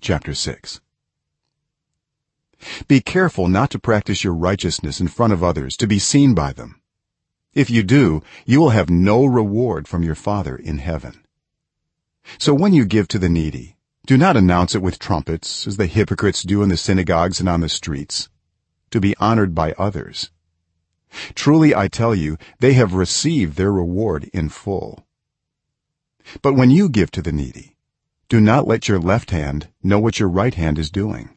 chapter 6 be careful not to practice your righteousness in front of others to be seen by them. If you do you will have no reward from your father in heaven. So when you give to the needy do not announce it with trumpets as the hypocrites do in the synagogues and on the streets to be honored by others. Truly i tell you they have received their reward in full. But when you give to the needy do not let your left hand know what your right hand is doing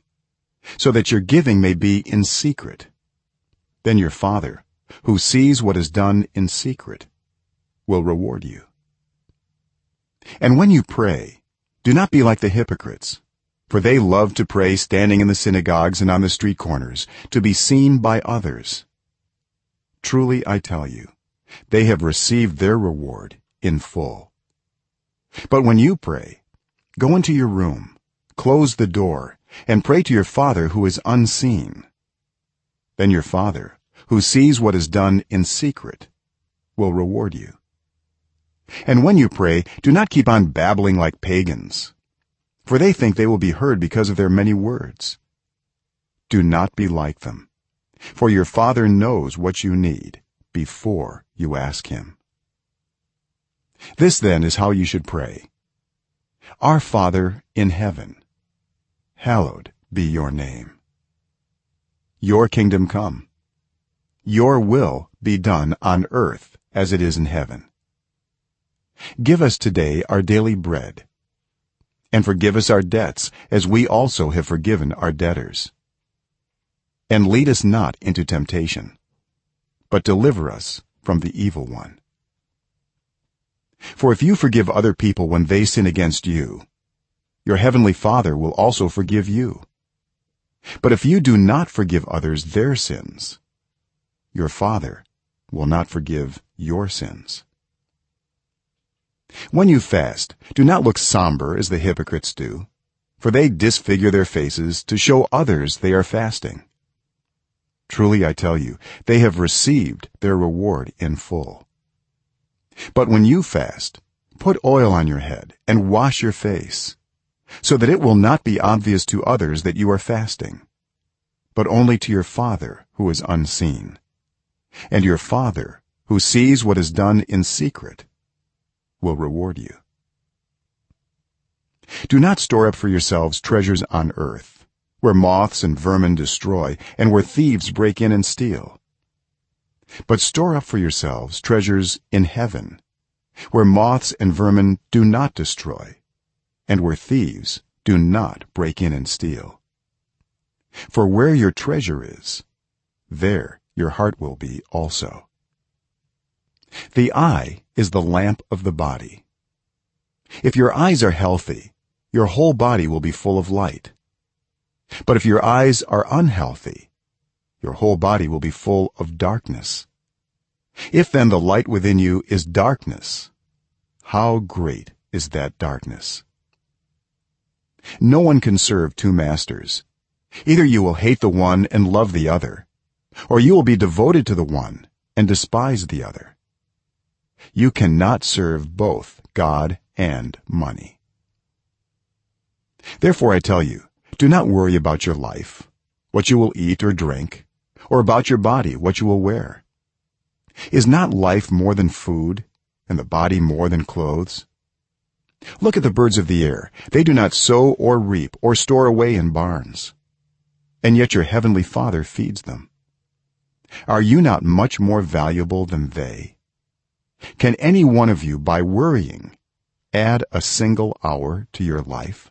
so that your giving may be in secret. Then your father who sees what is done in secret will reward you. And when you pray do not be like the hypocrites for they love to pray standing in the synagogues and on the street corners to be seen by others. Truly i tell you they have received their reward in full. But when you pray go into your room. Close the door and pray to your father who is unseen. Then your father who sees what is done in secret will reward you. And when you pray do not keep on babbling like pagans for they think they will be heard because of their many words. Do not be like them for your father knows what you need before you ask him. This then is how you should pray our father in heaven hallowed be your name. Your kingdom come. Your will be done on earth as it is in heaven. Give us today our daily bread and forgive us our debts as we also have forgiven our debtors. And lead us not into temptation but deliver us from the evil one for if you forgive other people when they sin against you your heavenly father will also forgive you. But if you do not forgive others their sins your father will not forgive your sins. When you fast do not look somber as the hypocrites do for they disfigure their faces to show others they are fasting. Truly i tell you they have received their reward in full but when you fast put oil on your head and wash your face so that it will not be obvious to others that you are fasting but only to your father who is unseen and your father who sees what is done in secret will reward you. Do not store up for yourselves treasures on earth where moths and vermin destroy and where thieves break in and steal but store up for yourselves treasures in heaven where moths and vermin do not destroy and where thieves do not break in and steal. For where your treasure is there your heart will be also. The eye is the lamp of the body. If your eyes are healthy your whole body will be full of light. But if your eyes are unhealthy your whole body will be full of darkness. If then the light within you is darkness how great is that darkness? No one can serve two masters. Either you will hate the one and love the other or you will be devoted to the one and despise the other. You cannot serve both god and money. Therefore i tell you do not worry about your life what you will eat or drink or about your body what you will wear. Is not life more than food and the body more than clothes? Look at the birds of the air. They do not sow or reap or store away in barns and yet your heavenly father feeds them. Are you not much more valuable than they? Can any one of you by worrying add a single hour to your life?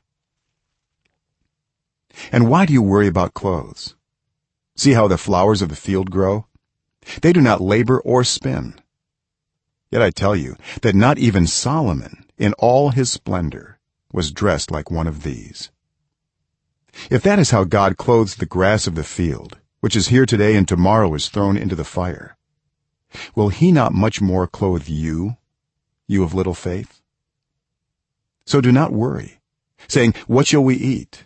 And why do you worry about clothes see how the flowers of the field grow? They do not labor or spin. Yet i tell you that not even solomon in all his splendor was dressed like one of these. If that is how god clothes the grass of the field which is here today and tomorrow is thrown into the fire will he not much more clothe you you of little faith? So do not worry saying what shall we eat?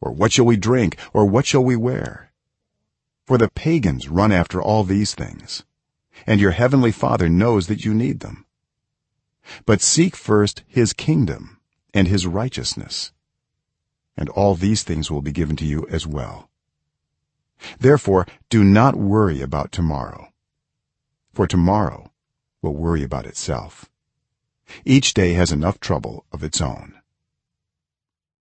Or what shall we drink? Or what shall we wear for the pagans run after all these things and your heavenly father knows that you need them. But seek first his kingdom and his righteousness and all these things will be given to you as well. Therefore do not worry about tomorrow for tomorrow will worry about itself. Each day has enough trouble of its own